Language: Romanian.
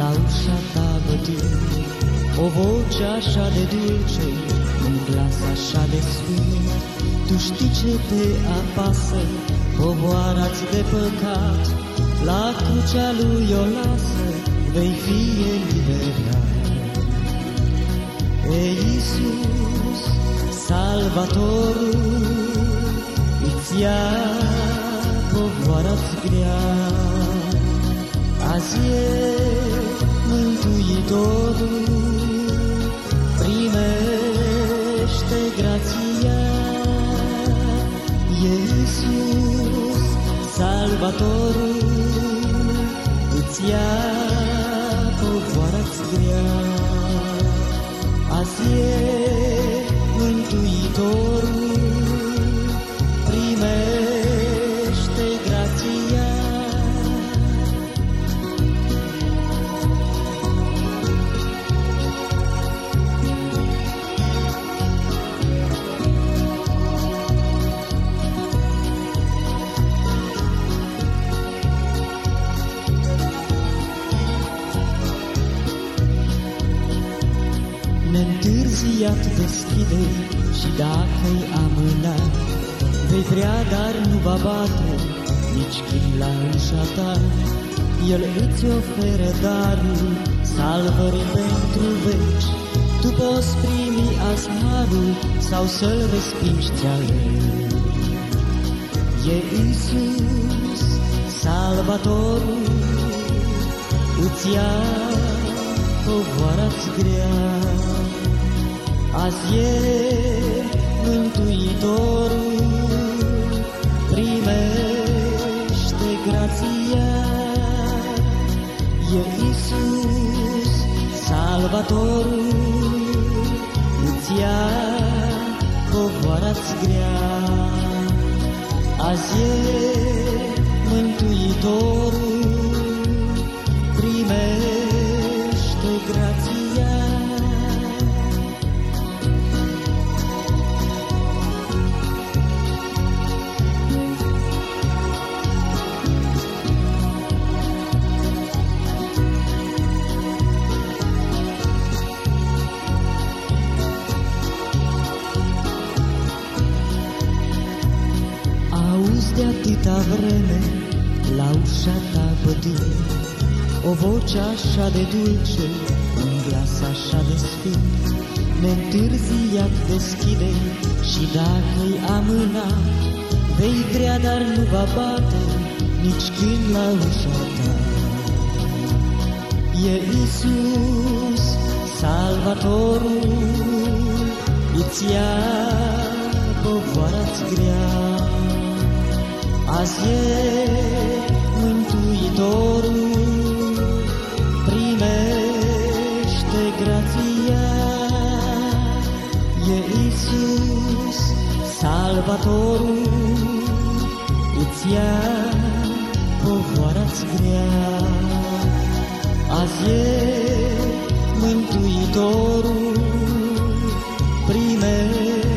la ușa ta bătând, o voce așa de dulce, un glas așa de sfânt. Tu știi ce te apasă, povoara-ți de păcat, la crucea lui o lasă, vei fi eliberat. E Iisus, Salvatorul, îți ia povoara-ți grea. Azi e Mântuitorul, primește grația. E Iisus, Salvatorul, Neîntârziat deschide și dacă-i amânat, Vei vrea, dar nu va bate nici când la ușa ta. El îți oferă darul, salvări pentru veci. Tu poți primi azi harul sau să-l respingi ți E Iisus, Salvatorul, îți ia povoara-ți grea. Azi e Mântuitorul, primește grația. E Iisus, Salvatorul, îți ia povoara-ți grea. Azi e Auzi de atâta vreme la ușa ta bătând O voce așa de dulce, un glas așa de sfânt Neîntârziat deschide și dacă-i amâna Vei vrea, dar nu va bate nici când la ușa ta E Iisus, Salvatorul, îți ia povoara-ți grea. Azi e Mântuitorul, primește grația. E Iisus, Salvatorul, îți ia povoara-ți grea. Azi e Mântuitorul, primește